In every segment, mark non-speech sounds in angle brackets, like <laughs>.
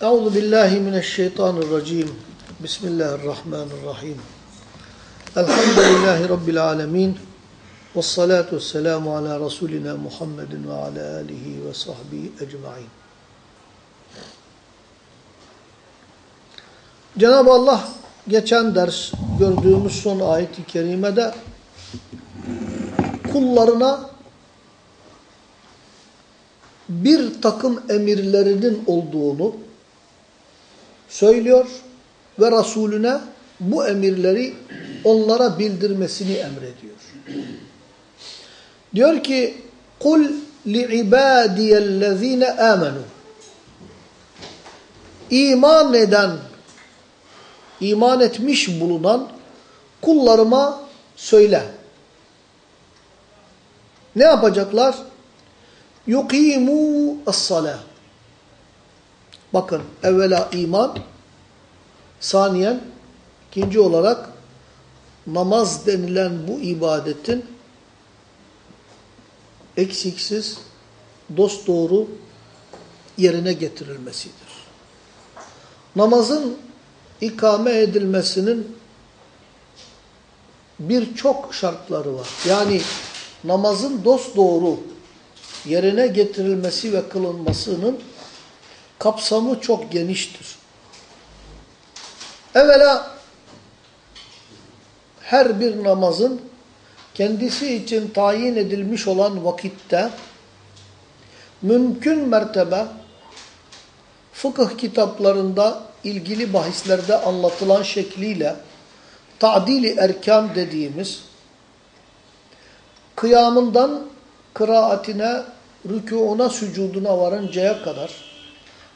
Euzu billahi mineşşeytanirracim. Bismillahirrahmanirrahim. Elhamdülillahi rabbil alamin. Ves salatu vesselamu ala rasulina Muhammedin ve ala alihi ve sahbihi ecmaîn. Cenab-ı Allah geçen ders gördüğümüz son ayet-i kerimede kullarına bir takım emirlerinin olduğunu söylüyor ve Resulüne bu emirleri onlara bildirmesini emrediyor. Diyor ki kul li'ibadiyellezine amenu iman eden iman etmiş bulunan kullarıma söyle. Ne yapacaklar? yuqimu as-salah. Bakın evvela iman, saniyen ikinci olarak namaz denilen bu ibadetin eksiksiz, dosdoğru yerine getirilmesidir. Namazın ikame edilmesinin birçok şartları var. Yani namazın dosdoğru yerine getirilmesi ve kılınmasının kapsamı çok geniştir. Evvela her bir namazın kendisi için tayin edilmiş olan vakitte mümkün mertebe fıkıh kitaplarında ilgili bahislerde anlatılan şekliyle ta'dili erkan dediğimiz kıyamından kıraatine, rükûuna, sücuduna varıncaya kadar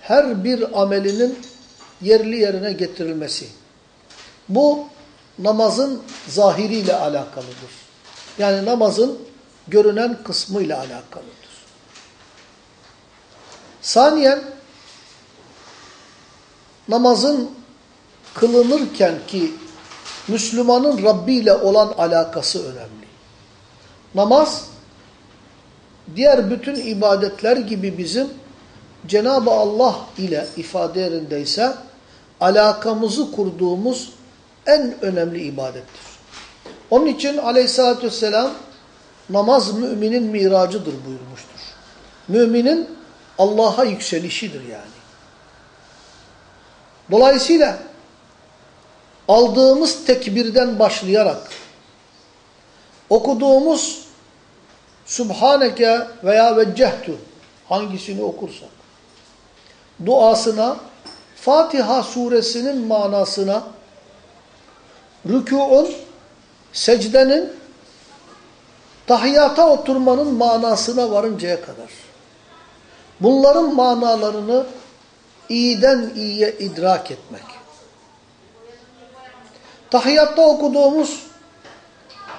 her bir amelinin yerli yerine getirilmesi. Bu namazın zahiriyle alakalıdır. Yani namazın görünen kısmıyla alakalıdır. Saniyen namazın kılınırken ki Müslümanın Rabbi ile olan alakası önemli. Namaz diğer bütün ibadetler gibi bizim Cenab-ı Allah ile ifade yerindeyse alakamızı kurduğumuz en önemli ibadettir. Onun için aleyhissalatü vesselam namaz müminin miracıdır buyurmuştur. Müminin Allah'a yükselişidir yani. Dolayısıyla aldığımız tekbirden başlayarak okuduğumuz Subhaneke veya veccehtu hangisini okursak duasına Fatiha suresinin manasına rükûun secdenin tahiyata oturmanın manasına varıncaya kadar bunların manalarını iyiden iyiye idrak etmek. Tahiyatta okuduğumuz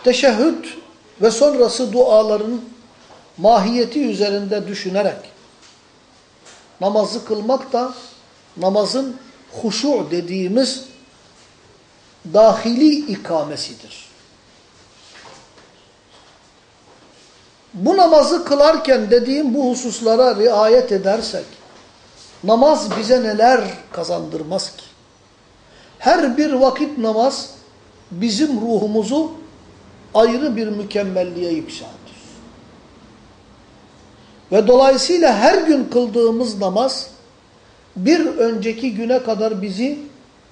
teşehhüd ve sonrası duaların mahiyeti üzerinde düşünerek namazı kılmak da namazın huşu dediğimiz dahili ikamesidir. Bu namazı kılarken dediğim bu hususlara riayet edersek namaz bize neler kazandırmaz ki? Her bir vakit namaz bizim ruhumuzu ayrı bir mükemmelliğe yükseltir. Ve dolayısıyla her gün kıldığımız namaz bir önceki güne kadar bizi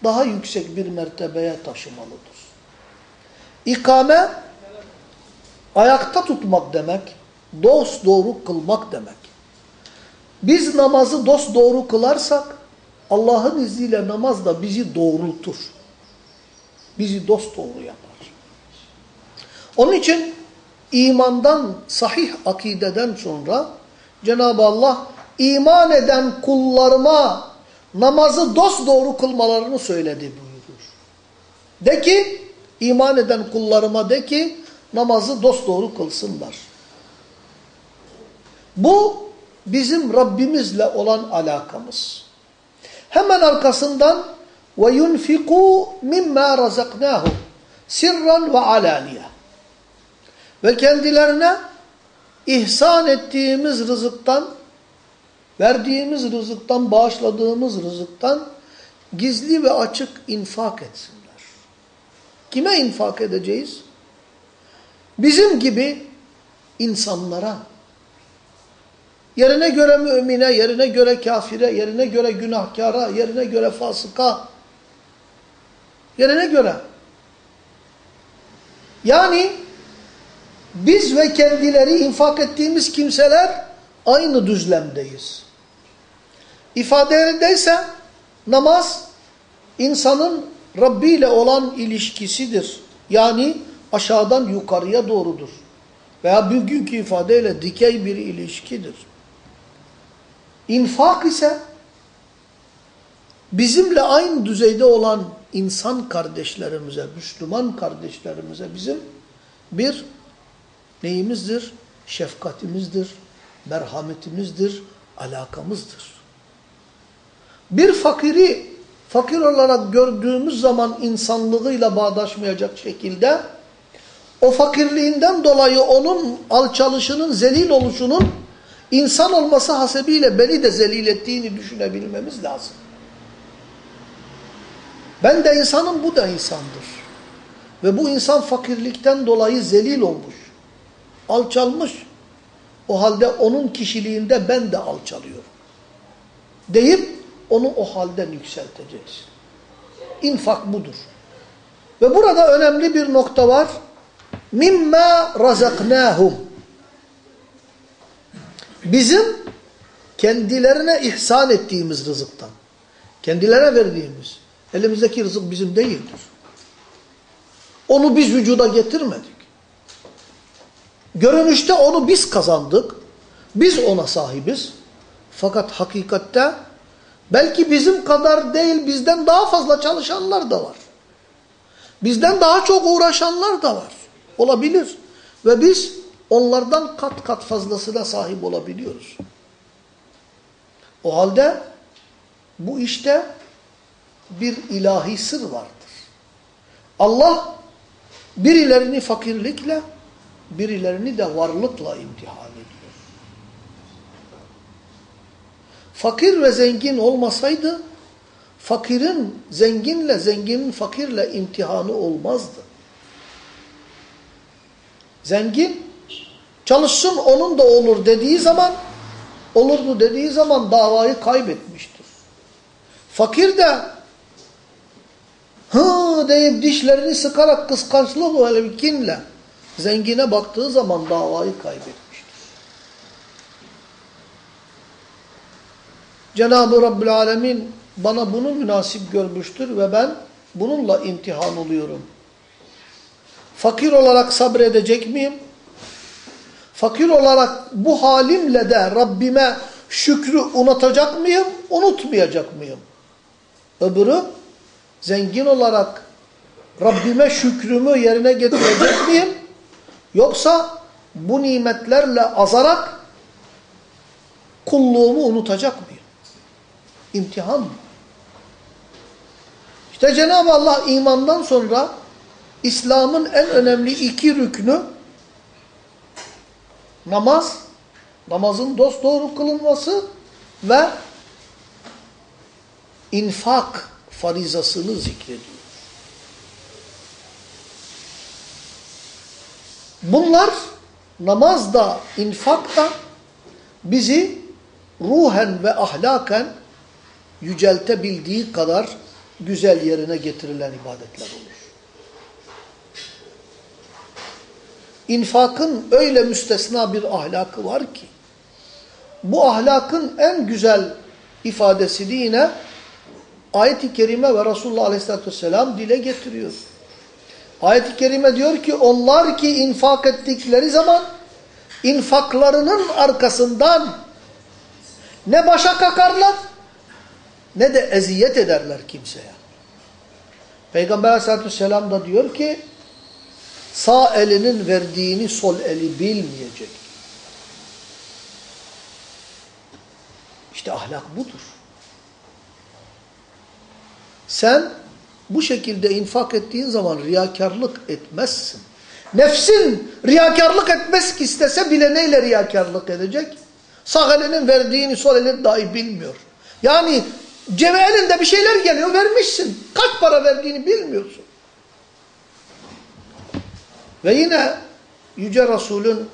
daha yüksek bir mertebeye taşımalıdır. İkame ayakta tutmak demek, dost doğru kılmak demek. Biz namazı dost doğru kılarsak Allah'ın izniyle namaz da bizi doğrultur. Bizi dost doğru yapar. Onun için imandan, sahih akideden sonra Cenab-ı Allah iman eden kullarıma namazı dosdoğru kılmalarını söyledi buyurur. De ki, iman eden kullarıma de ki, namazı dosdoğru kılsınlar. Bu bizim Rabbimizle olan alakamız. Hemen arkasından ve yunfiku mimma razaknahum sirran ve alaniye. Ve kendilerine ihsan ettiğimiz rızıktan verdiğimiz rızıktan, bağışladığımız rızıktan gizli ve açık infak etsinler. Kime infak edeceğiz? Bizim gibi insanlara. Yerine göre mümine, yerine göre kafire, yerine göre günahkara, yerine göre fasıka. Yerine göre. Yani biz ve kendileri infak ettiğimiz kimseler aynı düzlemdeyiz. İfadelerindeyse namaz insanın Rabbi ile olan ilişkisidir. Yani aşağıdan yukarıya doğrudur. Veya bugünkü ifadeyle dikey bir ilişkidir. İnfak ise bizimle aynı düzeyde olan insan kardeşlerimize, Müslüman kardeşlerimize bizim bir neyimizdir? Şefkatimizdir, merhametimizdir, alakamızdır. Bir fakiri fakir olarak gördüğümüz zaman insanlığıyla bağdaşmayacak şekilde o fakirliğinden dolayı onun alçalışının, zelil oluşunun insan olması hasebiyle beni de zelil ettiğini düşünebilmemiz lazım. Ben de insanım, bu da insandır. Ve bu insan fakirlikten dolayı zelil olmuş, alçalmış. O halde onun kişiliğinde ben de alçalıyorum. Deyip onu o halden yükselteceğiz. İnfak budur. Ve burada önemli bir nokta var. Mimma razaknahum. Bizim kendilerine ihsan ettiğimiz rızıktan. Kendilerine verdiğimiz. Elimizdeki rızık bizim değildir. Onu biz vücuda getirmedik. Görünüşte onu biz kazandık. Biz ona sahibiz. Fakat hakikatte belki bizim kadar değil bizden daha fazla çalışanlar da var. Bizden daha çok uğraşanlar da var. Olabilir. Ve biz onlardan kat kat fazlasına sahip olabiliyoruz. O halde bu işte bir ilahi sır vardır. Allah birilerini fakirlikle, birilerini de varlıkla imtihan ediyor. Fakir ve zengin olmasaydı, fakirin zenginle, zenginin fakirle imtihanı olmazdı. Zengin, çalışsın onun da olur dediği zaman, olurdu dediği zaman davayı kaybetmiştir. Fakir de hı deyip dişlerini sıkarak kıskançlık bir kinle zengine baktığı zaman davayı kaybetmiştir. Cenab-ı Rabbül Alemin bana bunu münasip görmüştür ve ben bununla imtihan oluyorum. Fakir olarak sabredecek miyim? Fakir olarak bu halimle de Rabbime şükrü unutacak mıyım? Unutmayacak mıyım? Öbürü zengin olarak Rabbime şükrümü yerine getirecek miyim? Yoksa bu nimetlerle azarak kulluğumu unutacak mıyım? İmtihan mı? İşte Cenab-ı Allah imandan sonra İslam'ın en önemli iki rüknü namaz, namazın dosdoğru kılınması ve infak farizasını zikrediyor. Bunlar namazda, infakta bizi ruhen ve ahlaken yüceltebildiği kadar güzel yerine getirilen ibadetler olur. İnfakın öyle müstesna bir ahlakı var ki, bu ahlakın en güzel ifadesini yine ayet-i kerime ve Resulullah aleyhissalatü vesselam dile getiriyor. Ayet-i kerime diyor ki onlar ki infak ettikleri zaman infaklarının arkasından ne başa kakarlar ne de eziyet ederler kimseye. Peygamber aleyhissalatü vesselam da diyor ki sağ elinin verdiğini sol eli bilmeyecek. İşte ahlak budur. Sen bu şekilde infak ettiğin zaman riyakarlık etmezsin. Nefsin riyakarlık etmez ki istese bile neyle riyakarlık edecek? Sağ elinin verdiğini sol elin dahi bilmiyor. Yani cebe elinde bir şeyler geliyor vermişsin. Kaç para verdiğini bilmiyorsun. Ve yine Yüce Resul'ün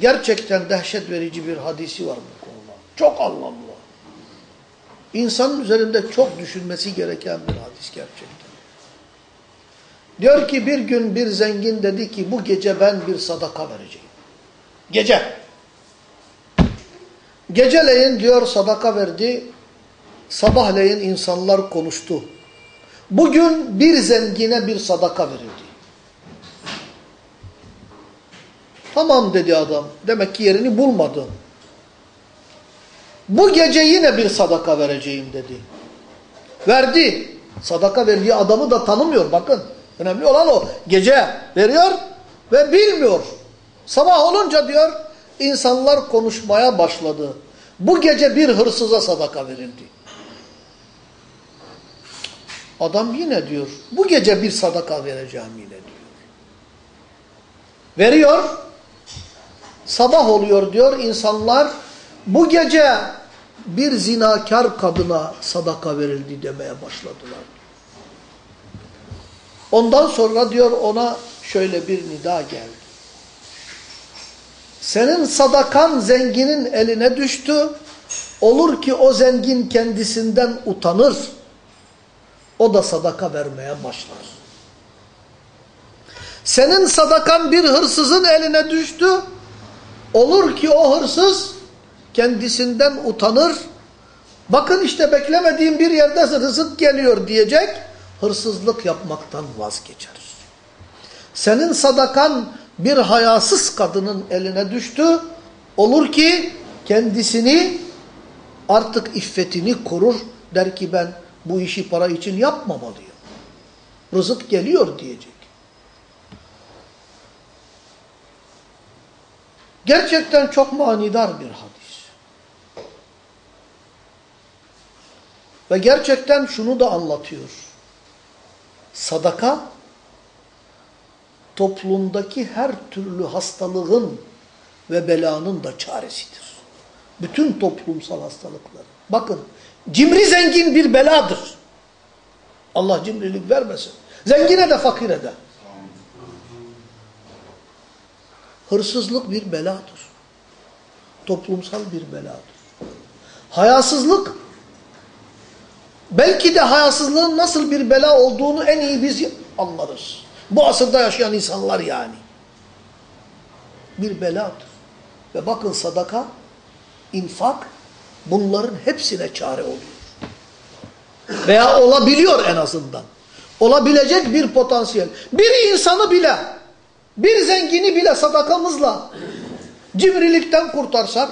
gerçekten dehşet verici bir hadisi var bu konuda. Çok anlamlı. İnsanın üzerinde çok düşünmesi gereken bir hadis gerçekten. Diyor ki bir gün bir zengin dedi ki bu gece ben bir sadaka vereceğim. Gece. Geceleyin diyor sadaka verdi. Sabahleyin insanlar konuştu. Bugün bir zengine bir sadaka verildi. Tamam dedi adam. Demek ki yerini bulmadı. Bu gece yine bir sadaka vereceğim dedi. Verdi. Sadaka verdiği adamı da tanımıyor bakın. Önemli olan o. Gece veriyor ve bilmiyor. Sabah olunca diyor insanlar konuşmaya başladı. Bu gece bir hırsıza sadaka verildi. Adam yine diyor bu gece bir sadaka vereceğim yine diyor. Veriyor. Sabah oluyor diyor insanlar bu gece bir zinakar kadına sadaka verildi demeye başladılar. Ondan sonra diyor ona şöyle bir nida geldi. Senin sadakan zenginin eline düştü. Olur ki o zengin kendisinden utanır. O da sadaka vermeye başlar. Senin sadakan bir hırsızın eline düştü. Olur ki o hırsız kendisinden utanır. Bakın işte beklemediğim bir yerde rızık geliyor diyecek. Hırsızlık yapmaktan vazgeçer. Senin sadakan bir hayasız kadının eline düştü. Olur ki kendisini artık iffetini korur. Der ki ben bu işi para için yapmamalıyım. Rızık geliyor diyecek. Gerçekten çok manidar bir hadis. Ve gerçekten şunu da anlatıyor. Sadaka toplumdaki her türlü hastalığın ve belanın da çaresidir. Bütün toplumsal hastalıklar. Bakın cimri zengin bir beladır. Allah cimrilik vermesin. Zengine de fakire de. Hırsızlık bir beladır. Toplumsal bir beladır. Hayasızlık belki de hayasızlığın nasıl bir bela olduğunu en iyi biz anlarız. Bu asırda yaşayan insanlar yani. Bir beladır. Ve bakın sadaka, infak bunların hepsine çare oluyor. Veya olabiliyor en azından. Olabilecek bir potansiyel. Bir insanı bile, bir zengini bile sadakamızla cimrilikten kurtarsak,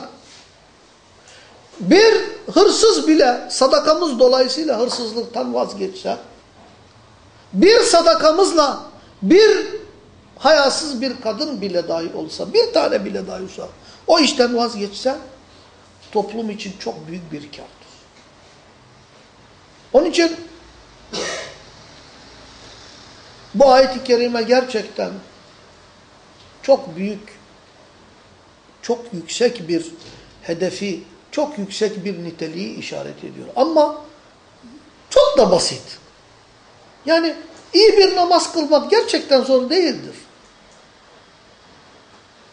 bir hırsız bile sadakamız dolayısıyla hırsızlıktan vazgeçse, bir sadakamızla bir hayasız bir kadın bile dahi olsa, bir tane bile dahi olsa, o işten vazgeçse, toplum için çok büyük bir kardır. Onun için bu ayet-i kerime gerçekten çok büyük, çok yüksek bir hedefi, çok yüksek bir niteliği işaret ediyor. Ama çok da basit. Yani iyi bir namaz kılmak gerçekten zor değildir.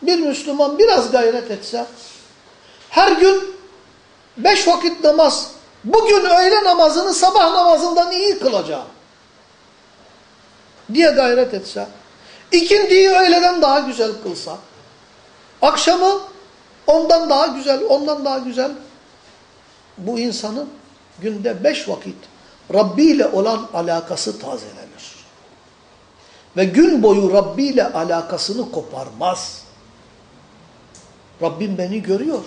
Bir Müslüman biraz gayret etse, her gün beş vakit namaz, bugün öğle namazını sabah namazından iyi kılacağım diye gayret etse, ikindiyi öğleden daha güzel kılsa, akşamı ondan daha güzel, ondan daha güzel, bu insanın günde beş vakit Rabbi ile olan alakası tazelenir. Ve gün boyu Rabbi ile alakasını koparmaz. Rabbim beni görüyor.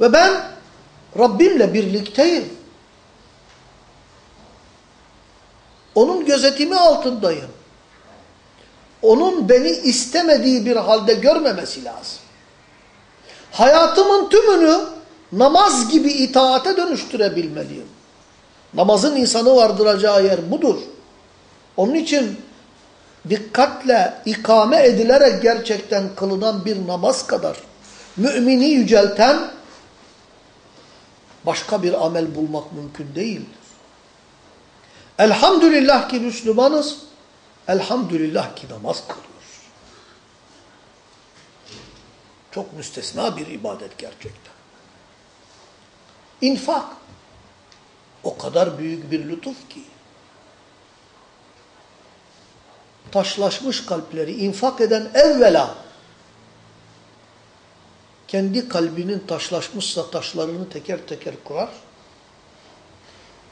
Ve ben Rabbimle birlikteyim. Onun gözetimi altındayım. Onun beni istemediği bir halde görmemesi lazım. Hayatımın tümünü namaz gibi itaate dönüştürebilmeliyim. Namazın insanı vardıracağı yer budur. Onun için dikkatle ikame edilerek gerçekten kılınan bir namaz kadar mümini yücelten başka bir amel bulmak mümkün değildir. Elhamdülillah ki Müslümanız, elhamdülillah ki namaz kılıyoruz. Çok müstesna bir ibadet gerçekten. İnfak, o kadar büyük bir lütuf ki, taşlaşmış kalpleri infak eden evvela, kendi kalbinin taşlaşmışsa taşlarını teker teker kurar,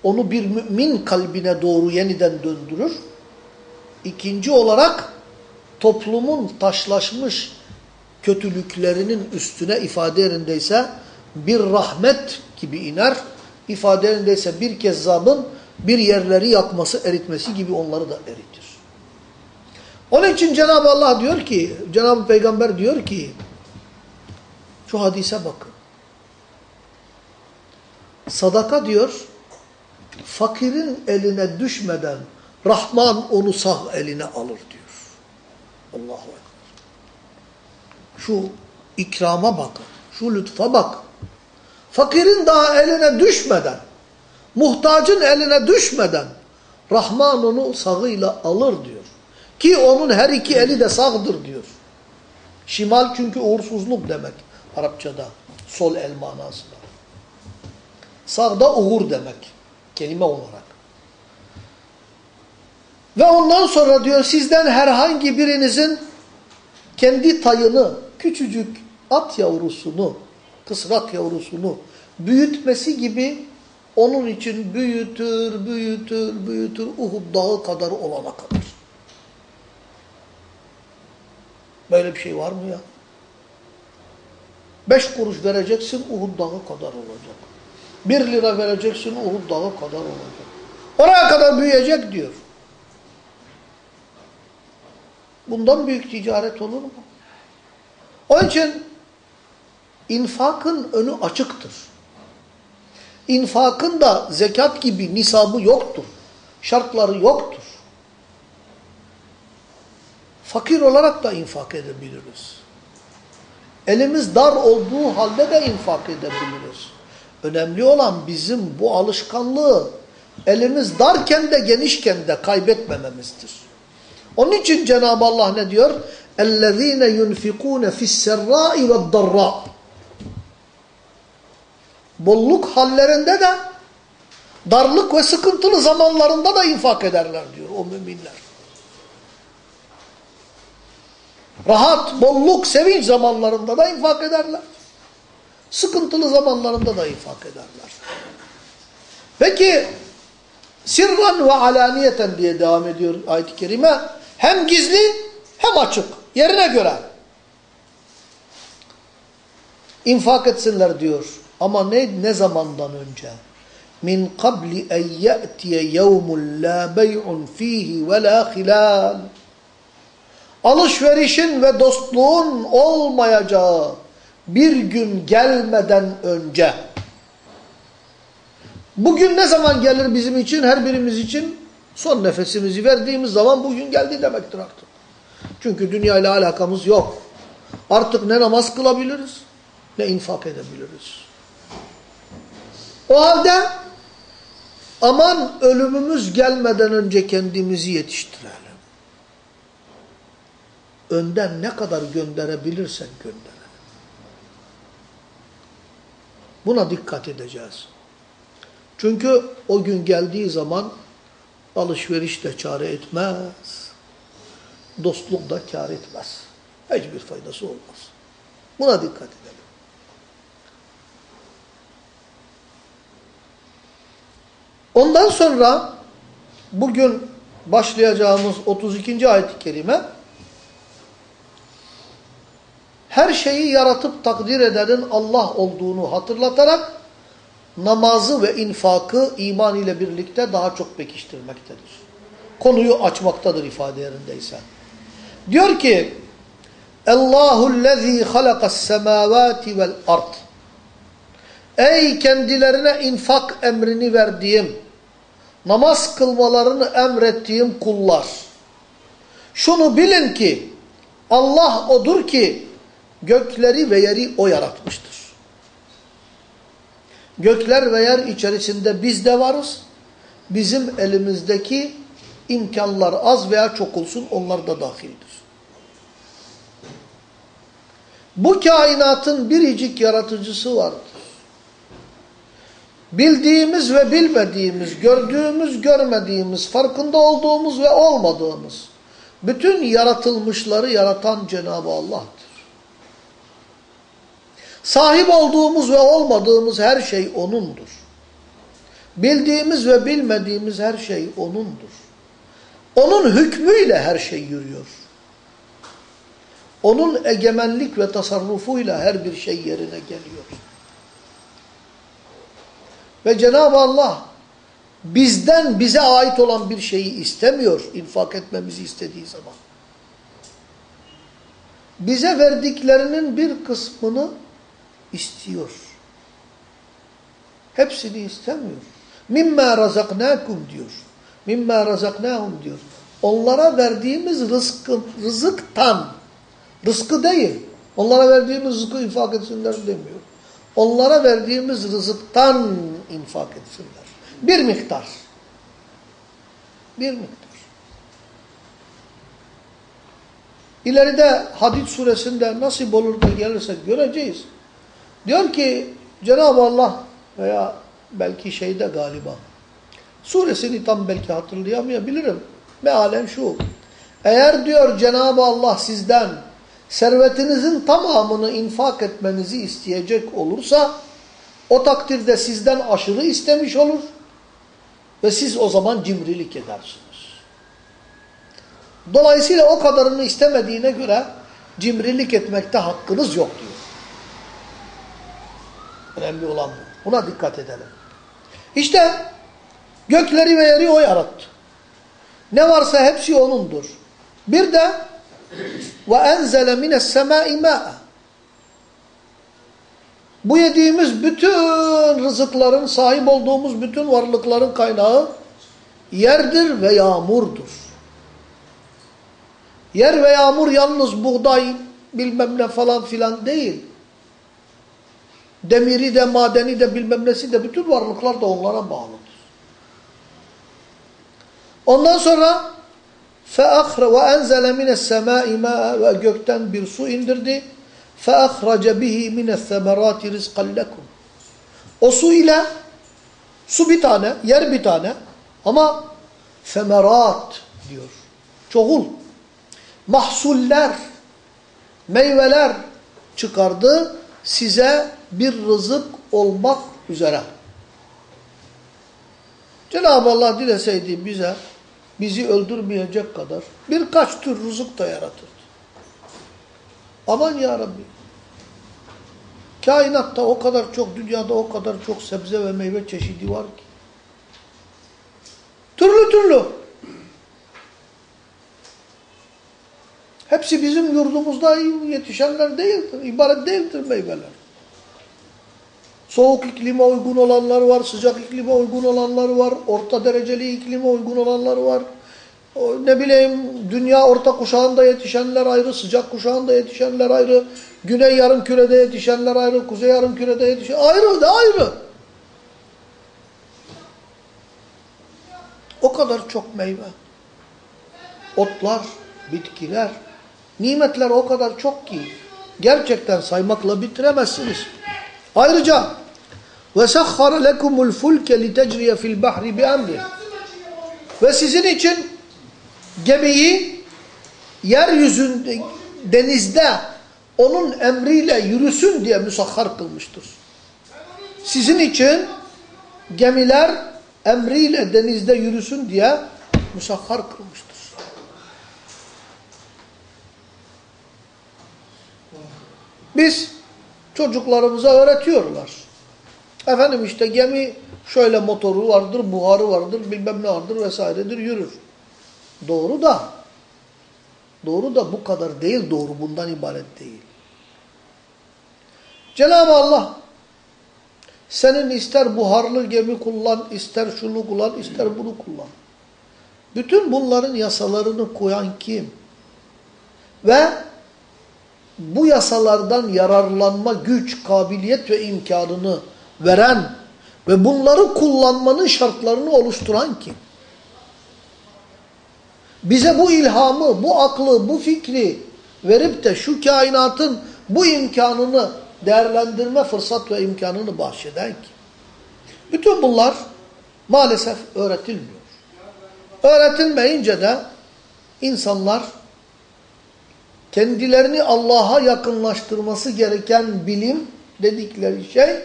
onu bir mümin kalbine doğru yeniden döndürür. İkinci olarak toplumun taşlaşmış kötülüklerinin üstüne ifade yerindeyse bir rahmet gibi iner. İfade yerindeyse bir kezzabın bir yerleri yakması, eritmesi gibi onları da eritir. Onun için Cenab-ı Allah diyor ki, Cenab-ı Peygamber diyor ki, şu hadise bakın. Sadaka diyor, fakirin eline düşmeden Rahman onu sağ eline alır diyor. Allahu Ekber. Şu ikrama bakın, şu lütfa bak. Fakirin daha eline düşmeden, muhtacın eline düşmeden Rahman onu sağıyla alır diyor. Ki onun her iki eli de sağdır diyor. Şimal çünkü uğursuzluk demek Arapçada. Sol el manasında. Sağda uğur demek. Kelime olarak. Ve ondan sonra diyor sizden herhangi birinizin kendi tayını, küçücük at yavrusunu, kısrak yavrusunu büyütmesi gibi onun için büyütür, büyütür, büyütür Uhud dağı kadar olana kadar. Böyle bir şey var mı ya? Beş kuruş vereceksin Uhud dağı kadar olacak. Bir lira vereceksin Uhud dağı kadar olacak. Oraya kadar büyüyecek diyor. Bundan büyük ticaret olur mu? Onun için infakın önü açıktır. İnfakın da zekat gibi nisabı yoktur. Şartları yoktur. Fakir olarak da infak edebiliriz. Elimiz dar olduğu halde de infak edebiliriz. Önemli olan bizim bu alışkanlığı elimiz darken de genişken de kaybetmememizdir. Onun için Cenab-ı Allah ne diyor? اَلَّذ۪ينَ يُنْفِقُونَ فِي السَّرَّاءِ وَالضَّرَّاءِ Bolluk hallerinde de darlık ve sıkıntılı zamanlarında da infak ederler diyor o müminler. Rahat, bolluk, sevinç zamanlarında da infak ederler. Sıkıntılı zamanlarında da infak ederler. Peki sirran ve alaniyeten diye devam ediyor ayet-i kerime. Hem gizli hem açık. Yerine göre. infak etsinler diyor. Ama ne ne zamandan önce? Min qabli en ya'tiye yevmun la bey'un fihi ve la hilal. Alışverişin ve dostluğun olmayacağı bir gün gelmeden önce. Bugün ne zaman gelir bizim için, her birimiz için? Son nefesimizi verdiğimiz zaman bugün geldi demektir artık. Çünkü dünya ile alakamız yok. Artık ne namaz kılabiliriz, ne infak edebiliriz. O halde aman ölümümüz gelmeden önce kendimizi yetiştirelim. Önden ne kadar gönderebilirsen gönderelim. Buna dikkat edeceğiz. Çünkü o gün geldiği zaman alışveriş de çare etmez. Dostluk da kar etmez. Hiçbir faydası olmaz. Buna dikkat edelim. Ondan sonra bugün başlayacağımız 32. ayet-i kerime her şeyi yaratıp takdir edenin Allah olduğunu hatırlatarak namazı ve infakı iman ile birlikte daha çok pekiştirmektedir. Konuyu açmaktadır ifade yerindeyse. Diyor ki Allahu'llezî halakas semâvâti vel ard Ey kendilerine infak emrini verdiğim, namaz kılmalarını emrettiğim kullar. Şunu bilin ki Allah odur ki gökleri ve yeri O yaratmıştır. Gökler ve yer içerisinde biz de varız. Bizim elimizdeki imkanlar az veya çok olsun onlar da dahildir. Bu kainatın biricik yaratıcısı vardır. Bildiğimiz ve bilmediğimiz, gördüğümüz, görmediğimiz, farkında olduğumuz ve olmadığımız bütün yaratılmışları yaratan Cenab-ı Allah'tır. Sahip olduğumuz ve olmadığımız her şey O'nundur. Bildiğimiz ve bilmediğimiz her şey O'nundur. Onun hükmüyle her şey yürüyor. Onun egemenlik ve tasarrufuyla her bir şey yerine geliyor. Ve Cenab-ı Allah bizden bize ait olan bir şeyi istemiyor infak etmemizi istediği zaman. Bize verdiklerinin bir kısmını istiyor. Hepsini istemiyor. Mimma razaknakum diyor. Mimma razaknahum diyor. Onlara verdiğimiz rızkı, rızıktan, rızkı değil, onlara verdiğimiz rızkı infak etsinler demiyor. Onlara verdiğimiz rızıktan infak etsinler. Bir miktar. Bir miktar. İleride Hadid suresinde nasip olur da gelirsek göreceğiz. Diyor ki Cenab-ı Allah veya belki şeyde galiba suresini tam belki hatırlayamayabilirim. Mealen şu. Eğer diyor Cenab-ı Allah sizden servetinizin tamamını infak etmenizi isteyecek olursa o takdirde sizden aşırı istemiş olur ve siz o zaman cimrilik edersiniz. Dolayısıyla o kadarını istemediğine göre cimrilik etmekte hakkınız yok diyor. Önemli olan bu. Buna dikkat edelim. İşte gökleri ve yeri o yarattı. Ne varsa hepsi O'nundur. Bir de ve enzele mines semai ma'a. Bu yediğimiz bütün rızıkların, sahip olduğumuz bütün varlıkların kaynağı yerdir ve yağmurdur. Yer ve yağmur yalnız buğday bilmem ne falan filan değil. Demiri de, madeni de, bilmem nesi de bütün varlıklar da onlara bağlıdır. Ondan sonra فَأَخْرَ وَاَنْزَلَ مِنَ السَّمَاءِ مَاءً Ve gökten bir su indirdi. فَأَخْرَجَ بِهِ مِنَ الثَّمَرَاتِ رِزْقًا لَكُمْ O su ile, su bir tane, yer bir tane ama femerat diyor. Çoğul. Mahsuller, meyveler çıkardı size bir rızık olmak üzere. Cenab-ı Allah dileseydi bize bizi öldürmeyecek kadar birkaç tür rızık da yaratırdı. Aman ya Rabbi. Kainatta o kadar çok, dünyada o kadar çok sebze ve meyve çeşidi var ki. Türlü türlü. Hepsi bizim yurdumuzda yetişenler değildir. İbaret değildir meyveler. Soğuk iklime uygun olanlar var, sıcak iklime uygun olanlar var, orta dereceli iklime uygun olanlar var. Ne bileyim dünya orta kuşağında yetişenler ayrı, sıcak kuşağında yetişenler ayrı, güney yarım kürede yetişenler ayrı, kuzey yarım kürede yetişenler ayrı da ayrı. O kadar çok meyve, otlar, bitkiler, nimetler o kadar çok ki gerçekten saymakla bitiremezsiniz. Ayrıca وَسَخَّرَ لَكُمُ الْفُلْكَ لِتَجْرِيَ فِي الْبَحْرِ بِأَمْرِهِ Ve sizin için gemiyi yeryüzünde, denizde onun emriyle yürüsün diye müsahhar kılmıştır. Sizin için gemiler emriyle denizde yürüsün diye müsahhar kılmıştır. Biz çocuklarımıza öğretiyorlar. Efendim işte gemi şöyle motoru vardır, buharı vardır, bilmem ne vardır vesairedir yürür. Doğru da doğru da bu kadar değil, doğru bundan ibaret değil. Cenab-ı Allah senin ister buharlı gemi kullan, ister şunu kullan, ister bunu kullan. Bütün bunların yasalarını koyan kim? Ve bu yasalardan yararlanma güç, kabiliyet ve imkanını veren ve bunları kullanmanın şartlarını oluşturan kim? Bize bu ilhamı, bu aklı, bu fikri verip de şu kainatın bu imkanını değerlendirme fırsat ve imkanını bahşeden kim? Bütün bunlar maalesef öğretilmiyor. Öğretilmeyince de insanlar kendilerini Allah'a yakınlaştırması gereken bilim dedikleri şey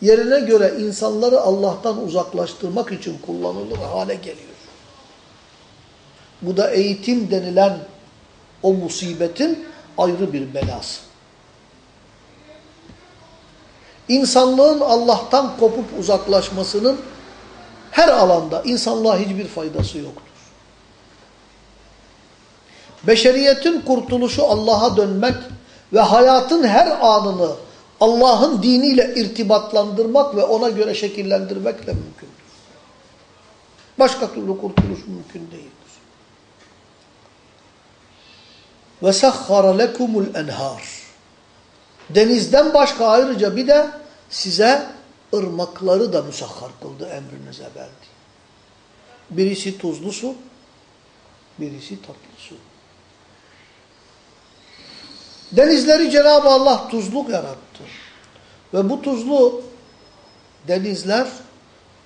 yerine göre insanları Allah'tan uzaklaştırmak için kullanılır hale geliyor. Bu da eğitim denilen o musibetin ayrı bir belası. İnsanlığın Allah'tan kopup uzaklaşmasının her alanda insanlığa hiçbir faydası yoktur. Beşeriyetin kurtuluşu Allah'a dönmek ve hayatın her anını Allah'ın diniyle irtibatlandırmak ve ona göre şekillendirmekle mümkündür. Başka türlü kurtuluş mümkün değildir. Ve sahhara lekumul enhar. Denizden başka ayrıca bir de size ırmakları da musahhar kıldı, emrinize verdi. Birisi tuzlu su, birisi tatlı su. Denizleri Cenab-ı Allah tuzluk yarattı. Ve bu tuzlu denizler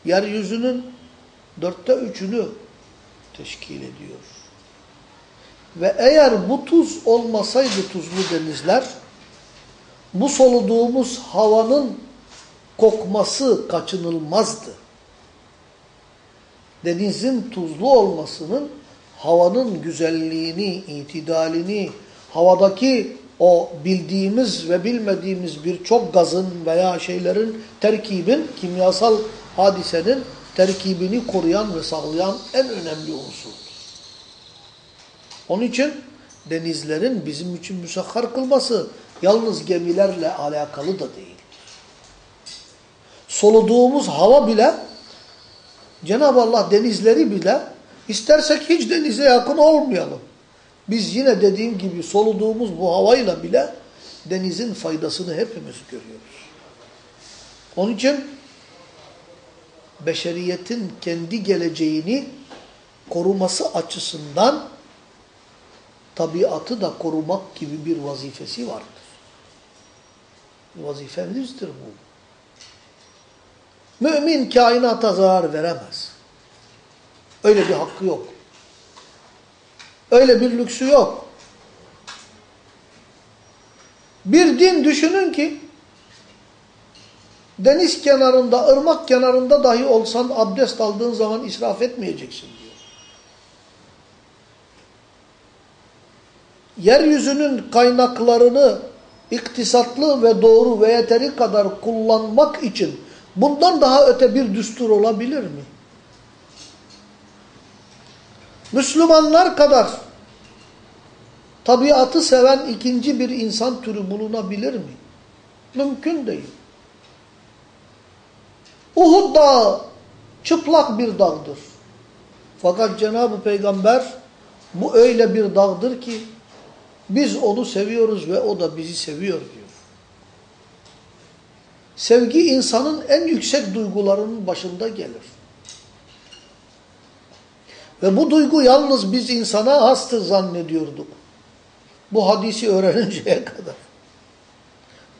yeryüzünün dörtte üçünü teşkil ediyor. Ve eğer bu tuz olmasaydı tuzlu denizler, bu soluduğumuz havanın kokması kaçınılmazdı. Denizin tuzlu olmasının havanın güzelliğini, itidalini, havadaki o bildiğimiz ve bilmediğimiz birçok gazın veya şeylerin terkibin, kimyasal hadisenin terkibini koruyan ve sağlayan en önemli unsurdur. Onun için denizlerin bizim için müsahhar kılması yalnız gemilerle alakalı da değil. Soluduğumuz hava bile Cenab-ı Allah denizleri bile istersek hiç denize yakın olmayalım. Biz yine dediğim gibi soluduğumuz bu havayla bile denizin faydasını hepimiz görüyoruz. Onun için beşeriyetin kendi geleceğini koruması açısından tabiatı da korumak gibi bir vazifesi vardır. Vazifemizdir bu. Mümin kainata zarar veremez. Öyle bir hakkı yok. Öyle bir lüksü yok. Bir din düşünün ki deniz kenarında, ırmak kenarında dahi olsan abdest aldığın zaman israf etmeyeceksin diyor. Yeryüzünün kaynaklarını iktisatlı ve doğru ve yeteri kadar kullanmak için bundan daha öte bir düstur olabilir mi? Müslümanlar kadar tabiatı seven ikinci bir insan türü bulunabilir mi? Mümkün değil. Uhud dağı çıplak bir dağdır. Fakat Cenab-ı Peygamber bu öyle bir dağdır ki biz onu seviyoruz ve o da bizi seviyor diyor. Sevgi insanın en yüksek duygularının başında gelir. Ve bu duygu yalnız biz insana hastır zannediyorduk. Bu hadisi öğreninceye <laughs> kadar.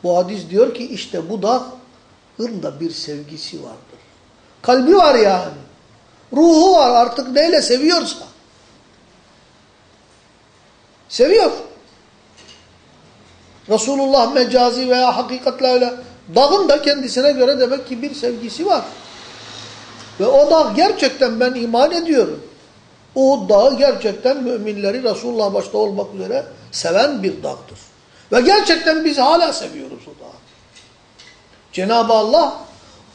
Bu hadis diyor ki işte bu dağın da bir sevgisi vardır. Kalbi var yani. Ruhu var artık neyle seviyorsa. Seviyor. Resulullah mecazi veya hakikatle öyle. Dağın da kendisine göre demek ki bir sevgisi var. Ve o dağ gerçekten ben iman ediyorum. Uhud dağı gerçekten müminleri Resulullah başta olmak üzere seven bir dağdır. Ve gerçekten biz hala seviyoruz o dağı. Cenab-ı Allah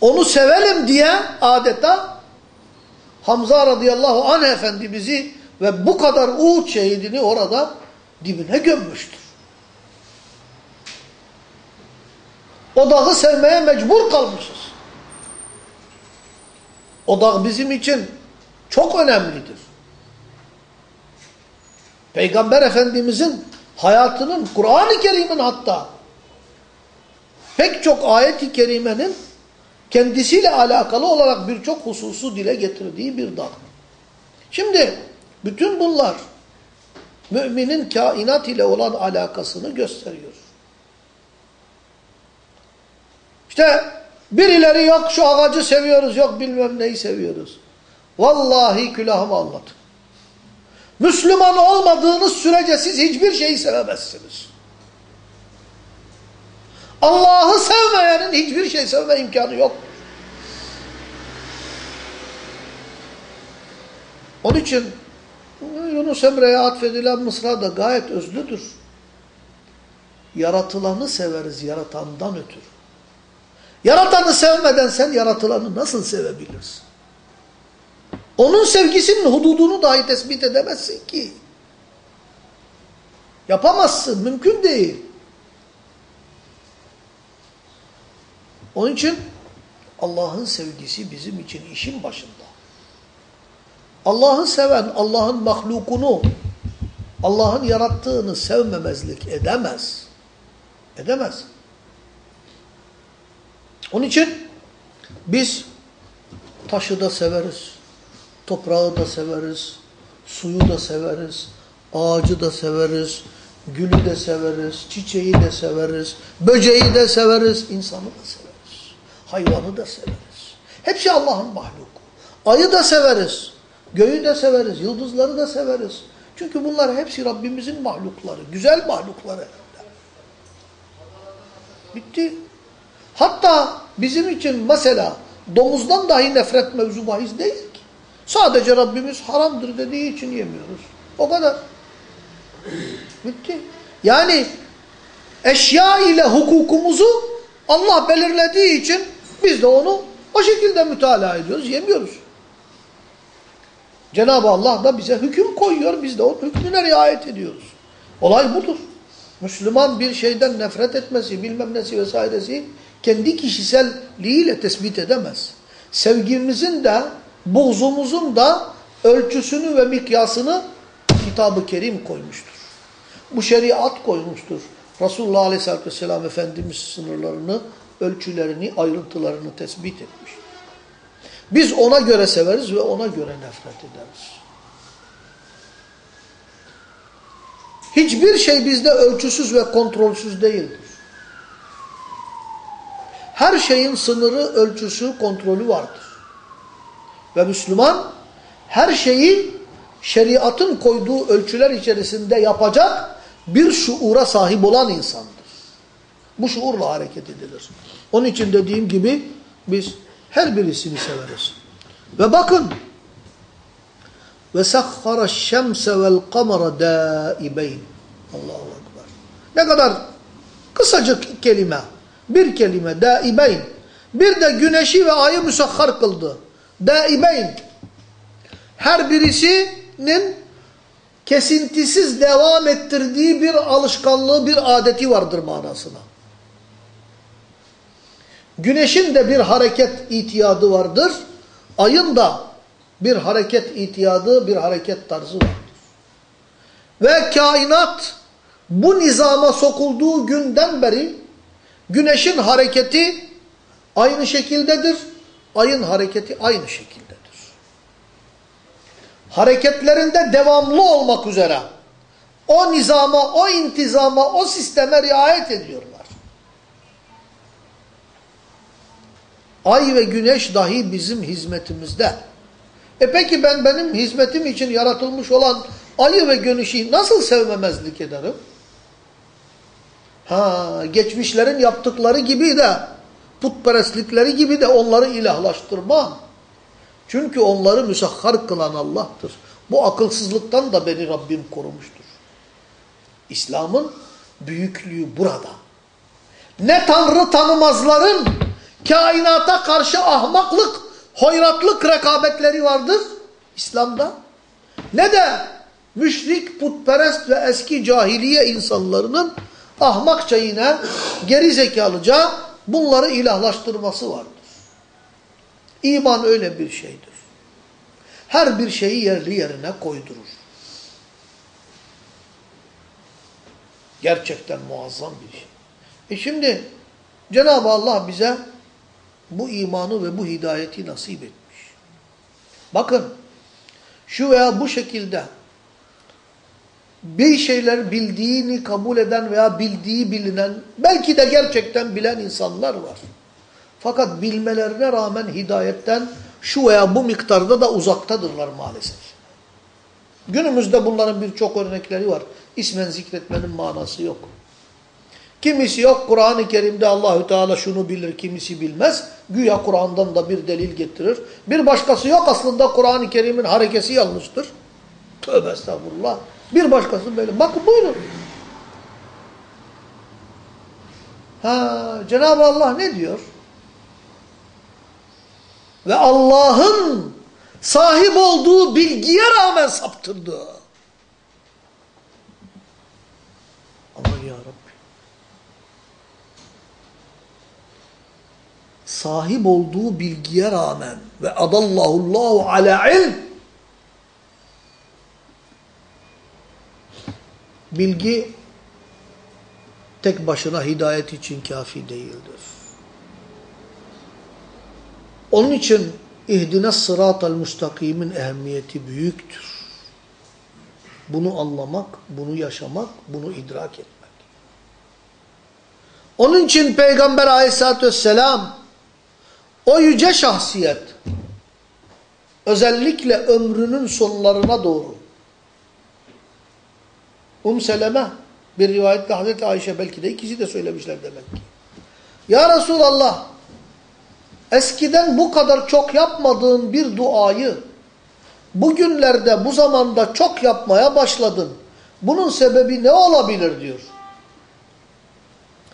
onu sevelim diye adeta Hamza radıyallahu anh efendimizi ve bu kadar Uhud şehidini orada dibine gömmüştür. O dağı sevmeye mecbur kalmışız. O dağ bizim için çok önemlidir. Peygamber Efendimizin hayatının, Kur'an-ı Kerim'in hatta pek çok ayet-i kerimenin kendisiyle alakalı olarak birçok hususu dile getirdiği bir dal. Şimdi bütün bunlar müminin kainat ile olan alakasını gösteriyor. İşte birileri yok şu ağacı seviyoruz, yok bilmem neyi seviyoruz. Vallahi külahımı anlat. Müslüman olmadığınız sürece siz hiçbir şeyi sevemezsiniz. Allah'ı sevmeyenin hiçbir şey sevme imkanı yok. Onun için Yunus Emre'ye atfedilen mısra da gayet özlüdür. Yaratılanı severiz yaratandan ötürü. Yaratanı sevmeden sen yaratılanı nasıl sevebilirsin? Onun sevgisinin hududunu dahi tespit edemezsin ki. Yapamazsın, mümkün değil. Onun için Allah'ın sevgisi bizim için işin başında. Allah'ı seven Allah'ın mahlukunu, Allah'ın yarattığını sevmemezlik edemez. Edemez. Onun için biz taşı da severiz, toprağı da severiz, suyu da severiz, ağacı da severiz, gülü de severiz, çiçeği de severiz, böceği de severiz, insanı da severiz, hayvanı da severiz. Hepsi Allah'ın mahluku. Ayı da severiz, göğü de severiz, yıldızları da severiz. Çünkü bunlar hepsi Rabbimizin mahlukları, güzel mahlukları. Bitti. Hatta bizim için mesela domuzdan dahi nefret mevzu bahis değil. Sadece Rabbimiz haramdır dediği için yemiyoruz. O kadar. Bitti. Yani eşya ile hukukumuzu Allah belirlediği için biz de onu o şekilde mütalaa ediyoruz, yemiyoruz. Cenab-ı Allah da bize hüküm koyuyor, biz de onun hükmüne riayet ediyoruz. Olay budur. Müslüman bir şeyden nefret etmesi, bilmem nesi vesairesi kendi kişiselliğiyle tespit edemez. Sevgimizin de, buğzumuzun da ölçüsünü ve mikyasını Kitab-ı Kerim koymuştur. Bu şeriat koymuştur. Resulullah Aleyhisselatü Vesselam Efendimiz sınırlarını, ölçülerini, ayrıntılarını tespit etmiş. Biz ona göre severiz ve ona göre nefret ederiz. Hiçbir şey bizde ölçüsüz ve kontrolsüz değildir. Her şeyin sınırı, ölçüsü, kontrolü vardır. Ve Müslüman her şeyi şeriatın koyduğu ölçüler içerisinde yapacak bir şuura sahip olan insandır. Bu şuurla hareket edilir. Onun için dediğim gibi biz her birisini severiz. Ve bakın ve sahhara şemse vel kamera daibeyn. Allahu Ekber. Ne kadar kısacık kelime. Bir kelime daibeyn. Bir de güneşi ve ayı müsahhar kıldı. Daibeyn. Her birisinin kesintisiz devam ettirdiği bir alışkanlığı, bir adeti vardır manasına. Güneşin de bir hareket itiyadı vardır. Ayın da bir hareket itiyadı, bir hareket tarzı vardır. Ve kainat bu nizama sokulduğu günden beri güneşin hareketi aynı şekildedir. Ayın hareketi aynı şekildedir. Hareketlerinde devamlı olmak üzere o nizama, o intizama, o sisteme riayet ediyorlar. Ay ve güneş dahi bizim hizmetimizde. E peki ben benim hizmetim için yaratılmış olan ayı ve güneşi nasıl sevmemezlik ederim? Ha, geçmişlerin yaptıkları gibi de putperestlikleri gibi de onları ilahlaştırmam. Çünkü onları müsahhar kılan Allah'tır. Bu akılsızlıktan da beni Rabbim korumuştur. İslam'ın büyüklüğü burada. Ne Tanrı tanımazların kainata karşı ahmaklık, hoyratlık rekabetleri vardır İslam'da. Ne de müşrik, putperest ve eski cahiliye insanlarının ahmakça yine geri zekalıca bunları ilahlaştırması vardır. İman öyle bir şeydir. Her bir şeyi yerli yerine koydurur. Gerçekten muazzam bir şey. E şimdi Cenab-ı Allah bize bu imanı ve bu hidayeti nasip etmiş. Bakın şu veya bu şekilde bir şeyler bildiğini kabul eden veya bildiği bilinen, belki de gerçekten bilen insanlar var. Fakat bilmelerine rağmen hidayetten şu veya bu miktarda da uzaktadırlar maalesef. Günümüzde bunların birçok örnekleri var. İsmen zikretmenin manası yok. Kimisi yok Kur'an-ı Kerim'de Allahü Teala şunu bilir, kimisi bilmez. Güya Kur'an'dan da bir delil getirir. Bir başkası yok aslında Kur'an-ı Kerim'in harekesi yanlıştır. Tövbe estağfurullah. Bir başkası böyle. Bakın buyurun. Ha, Cenab-ı Allah ne diyor? Ve Allah'ın sahip olduğu bilgiye rağmen saptırdı. Aman ya Rabbi. Sahip olduğu bilgiye rağmen ve adallahullahu ala ilm bilgi tek başına hidayet için kafi değildir. Onun için ihdine sıratel müstakimin ehemmiyeti büyüktür. Bunu anlamak, bunu yaşamak, bunu idrak etmek. Onun için Peygamber aleyhissalatü vesselam o yüce şahsiyet özellikle ömrünün sonlarına doğru Um Seleme bir rivayette Hazreti Ayşe belki de ikisi de söylemişler demek ki. Ya Resulallah eskiden bu kadar çok yapmadığın bir duayı bugünlerde bu zamanda çok yapmaya başladın. Bunun sebebi ne olabilir diyor.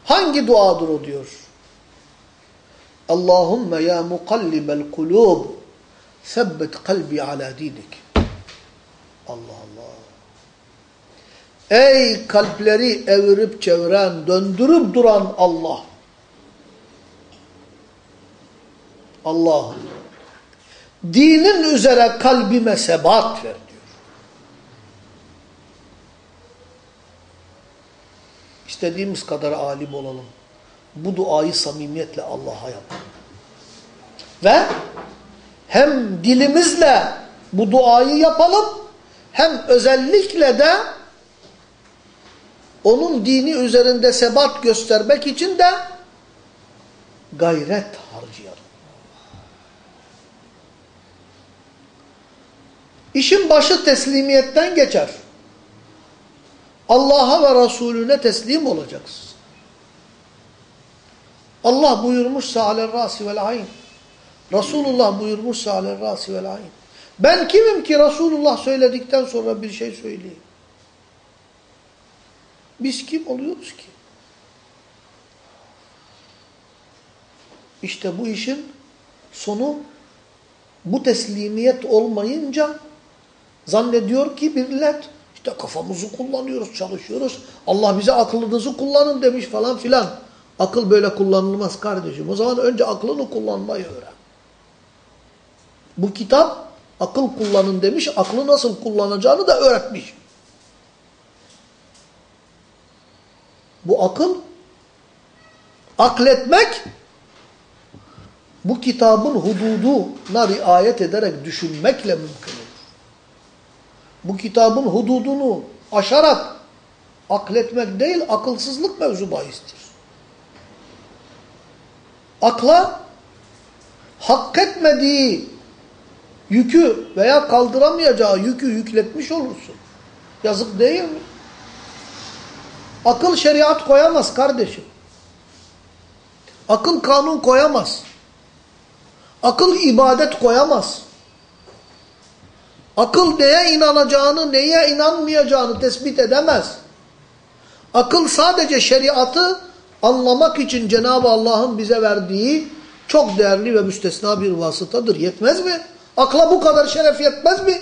Hangi duadır o diyor. Allahümme ya mukallibel kulub sebbet kalbi ala dinik. Allah Allah. Ey kalpleri evirip çeviren, döndürüp duran Allah. Allah'ım. Dinin üzere kalbime sebat ver diyor. İstediğimiz kadar alim olalım. Bu duayı samimiyetle Allah'a yapalım. Ve hem dilimizle bu duayı yapalım, hem özellikle de onun dini üzerinde sebat göstermek için de gayret harcayalım. İşin başı teslimiyetten geçer. Allah'a ve Resulüne teslim olacaksın. Allah buyurmuşsa alel rasi vel ayn. Resulullah buyurmuşsa alel rasi vel ayn. Ben kimim ki Resulullah söyledikten sonra bir şey söyleyeyim? Biz kim oluyoruz ki? İşte bu işin sonu bu teslimiyet olmayınca zannediyor ki millet işte kafamızı kullanıyoruz, çalışıyoruz. Allah bize aklınızı kullanın demiş falan filan. Akıl böyle kullanılmaz kardeşim. O zaman önce aklını kullanmayı öğren. Bu kitap akıl kullanın demiş, aklı nasıl kullanacağını da öğretmiş. Bu akıl, akletmek, bu kitabın hududuna riayet ederek düşünmekle mümkün olur. Bu kitabın hududunu aşarak akletmek değil, akılsızlık mevzu bahistir. Akla hak etmediği yükü veya kaldıramayacağı yükü yükletmiş olursun. Yazık değil mi? Akıl şeriat koyamaz kardeşim. Akıl kanun koyamaz. Akıl ibadet koyamaz. Akıl neye inanacağını, neye inanmayacağını tespit edemez. Akıl sadece şeriatı anlamak için Cenab-ı Allah'ın bize verdiği çok değerli ve müstesna bir vasıtadır. Yetmez mi? Akla bu kadar şeref yetmez mi?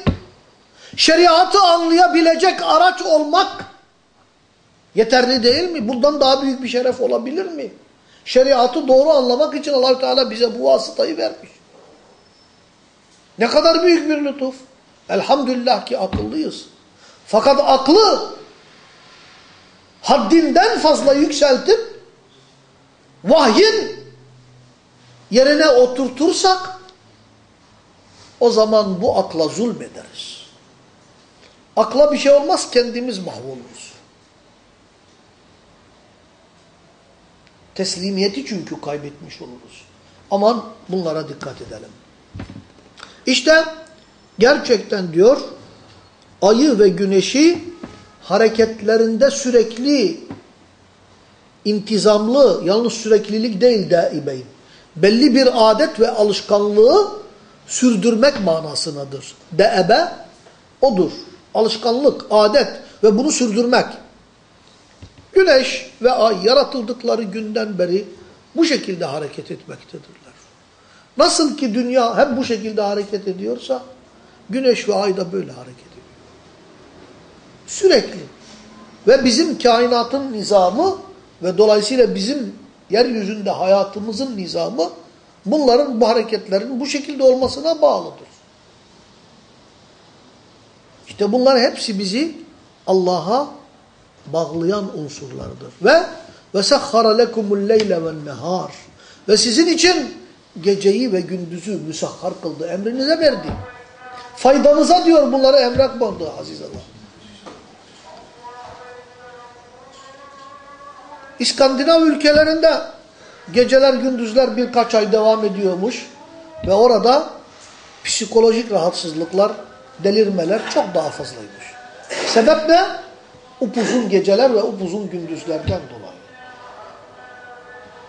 Şeriatı anlayabilecek araç olmak yeterli değil mi? Bundan daha büyük bir şeref olabilir mi? Şeriatı doğru anlamak için allah Teala bize bu vasıtayı vermiş. Ne kadar büyük bir lütuf. Elhamdülillah ki akıllıyız. Fakat aklı haddinden fazla yükseltip vahyin yerine oturtursak o zaman bu akla zulmederiz. Akla bir şey olmaz kendimiz mahvoluruz. Teslimiyeti çünkü kaybetmiş oluruz. Aman bunlara dikkat edelim. İşte gerçekten diyor ayı ve güneşi hareketlerinde sürekli intizamlı, yalnız süreklilik değil daibeyn. Belli bir adet ve alışkanlığı sürdürmek manasınadır. Deebe odur. Alışkanlık, adet ve bunu sürdürmek. Güneş ve ay yaratıldıkları günden beri bu şekilde hareket etmektedirler. Nasıl ki dünya hep bu şekilde hareket ediyorsa güneş ve ay da böyle hareket ediyor. Sürekli. Ve bizim kainatın nizamı ve dolayısıyla bizim yeryüzünde hayatımızın nizamı bunların bu hareketlerin bu şekilde olmasına bağlıdır. İşte bunlar hepsi bizi Allah'a bağlayan unsurlardır. Ve lekumul leyle ven nehar. Ve sizin için geceyi ve gündüzü müsahhar kıldı. Emrinize verdi. Faydanıza diyor bunları emret bandı aziz Allah. İskandinav ülkelerinde geceler gündüzler birkaç ay devam ediyormuş. Ve orada psikolojik rahatsızlıklar, delirmeler çok daha fazlaymış. Sebep ne? Upuzun geceler ve upuzun gündüzlerden dolayı.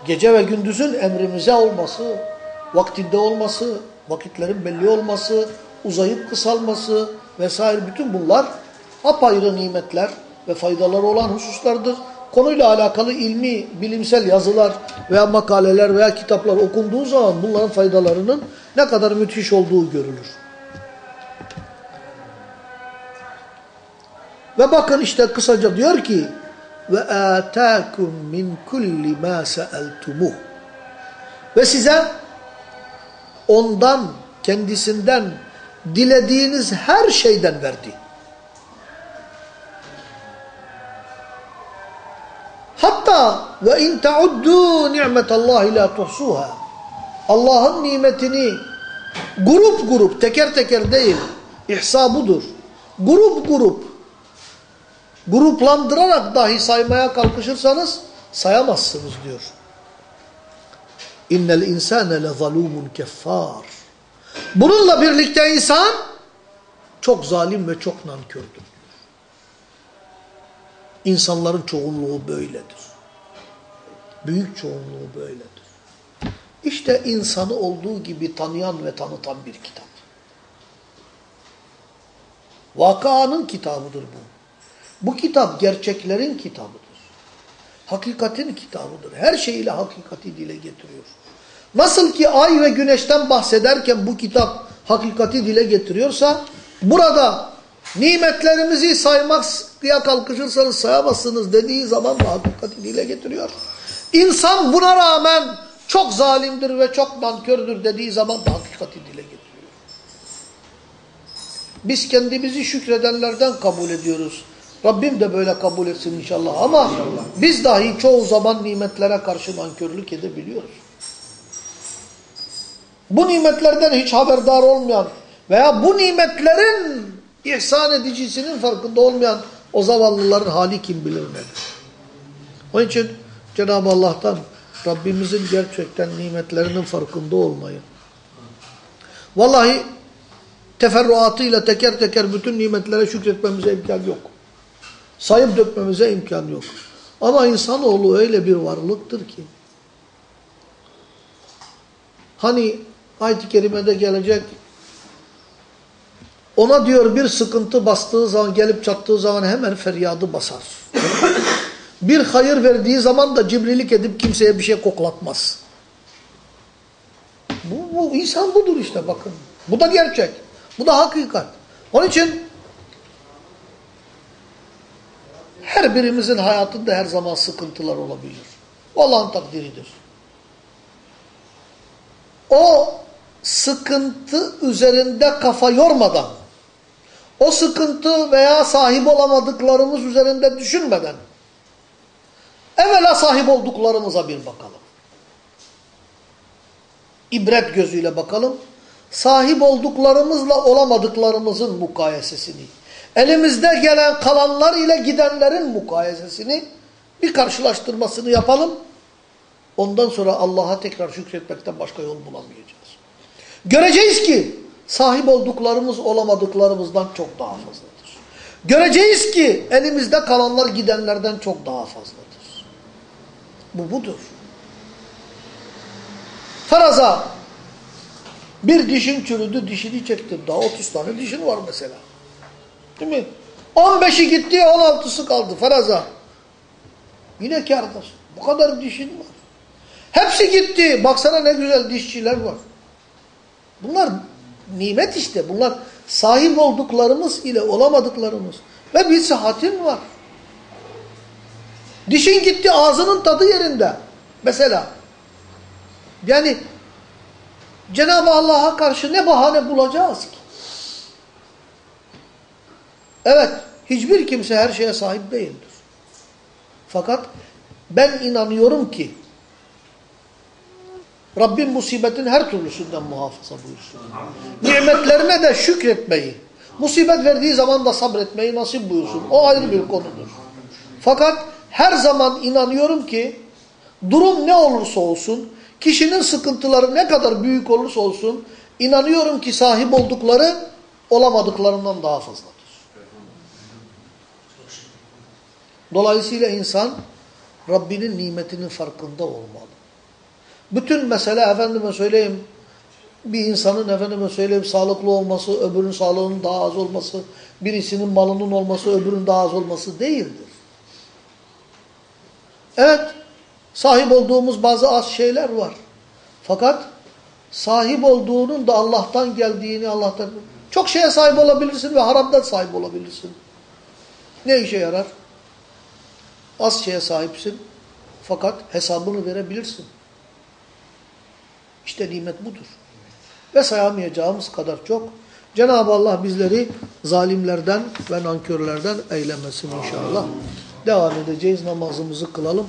Gece ve gündüzün emrimize olması, vaktinde olması, vakitlerin belli olması, uzayıp kısalması vesaire bütün bunlar apayrı nimetler ve faydaları olan hususlardır. Konuyla alakalı ilmi, bilimsel yazılar veya makaleler veya kitaplar okunduğu zaman bunların faydalarının ne kadar müthiş olduğu görülür. Ve bakın işte kısaca diyor ki ve ataakum min kulli ma sa'altumuh. Ve size ondan kendisinden dilediğiniz her şeyden verdi. Hatta ve in tauddu ni'metallahi la tuhsuha. Allah'ın nimetini grup grup teker teker değil ihsa budur. Grup grup gruplandırarak dahi saymaya kalkışırsanız sayamazsınız diyor. İnnel insane le zalumun keffar. Bununla birlikte insan çok zalim ve çok nankördür. İnsanların çoğunluğu böyledir. Büyük çoğunluğu böyledir. İşte insanı olduğu gibi tanıyan ve tanıtan bir kitap. Vakanın kitabıdır bu. Bu kitap gerçeklerin kitabıdır. Hakikatin kitabıdır. Her şeyiyle hakikati dile getiriyor. Nasıl ki ay ve güneşten bahsederken bu kitap hakikati dile getiriyorsa burada nimetlerimizi saymakya kalkışırsanız sayamazsınız dediği zaman da hakikati dile getiriyor. İnsan buna rağmen çok zalimdir ve çok nankördür dediği zaman da hakikati dile getiriyor. Biz kendimizi şükredenlerden kabul ediyoruz. Rabbim de böyle kabul etsin inşallah ama biz dahi çoğu zaman nimetlere karşı nankörlük edebiliyoruz. Bu nimetlerden hiç haberdar olmayan veya bu nimetlerin ihsan edicisinin farkında olmayan o zavallıların hali kim bilir nedir. Onun için Cenab-ı Allah'tan Rabbimizin gerçekten nimetlerinin farkında olmayı. Vallahi teferruatıyla teker teker bütün nimetlere şükretmemize imkan yok. Sayıp dökmemize imkan yok. Ama insanoğlu öyle bir varlıktır ki hani ayet-i kerimede gelecek ona diyor bir sıkıntı bastığı zaman gelip çattığı zaman hemen feryadı basar. <laughs> bir hayır verdiği zaman da cibrilik edip kimseye bir şey koklatmaz. Bu, bu insan budur işte bakın. Bu da gerçek. Bu da hakikat. Onun için her birimizin hayatında her zaman sıkıntılar olabilir. Allah'ın takdiridir. O sıkıntı üzerinde kafa yormadan, o sıkıntı veya sahip olamadıklarımız üzerinde düşünmeden, Evvela sahip olduklarımıza bir bakalım. İbret gözüyle bakalım. Sahip olduklarımızla olamadıklarımızın mukayesesini, elimizde gelen kalanlar ile gidenlerin mukayesesini bir karşılaştırmasını yapalım. Ondan sonra Allah'a tekrar şükretmekten başka yol bulamayacağız. Göreceğiz ki sahip olduklarımız olamadıklarımızdan çok daha fazladır. Göreceğiz ki elimizde kalanlar gidenlerden çok daha fazladır. Bu budur. Faraza bir dişin çürüdü, dişini çektim. Daha 30 tane dişin var mesela. Değil mi? 15'i gitti, 16'sı kaldı faraza. Yine kârdasın. Bu kadar dişin var. Hepsi gitti. Baksana ne güzel dişçiler var. Bunlar nimet işte. Bunlar sahip olduklarımız ile olamadıklarımız. Ve bir sıhhatin var. Dişin gitti ağzının tadı yerinde. Mesela. Yani Cenab-ı Allah'a karşı ne bahane bulacağız ki? Evet, hiçbir kimse her şeye sahip değildir. Fakat ben inanıyorum ki Rabbim musibetin her türlüsünden muhafaza buyursun. Nimetlerine de şükretmeyi, musibet verdiği zaman da sabretmeyi nasip buyursun. O ayrı bir konudur. Fakat her zaman inanıyorum ki durum ne olursa olsun, kişinin sıkıntıları ne kadar büyük olursa olsun, inanıyorum ki sahip oldukları olamadıklarından daha fazladır. Dolayısıyla insan Rabbinin nimetinin farkında olmalı. Bütün mesele efendime söyleyeyim bir insanın efendime söyleyeyim sağlıklı olması, öbürünün sağlığının daha az olması, birisinin malının olması, öbürünün daha az olması değildir. Evet, sahip olduğumuz bazı az şeyler var. Fakat sahip olduğunun da Allah'tan geldiğini Allah'tan... Çok şeye sahip olabilirsin ve haramdan sahip olabilirsin. Ne işe yarar? Az şeye sahipsin fakat hesabını verebilirsin. İşte nimet budur. Ve sayamayacağımız kadar çok. Cenab-ı Allah bizleri zalimlerden ve nankörlerden eylemesin inşallah. Devam edeceğiz namazımızı kılalım.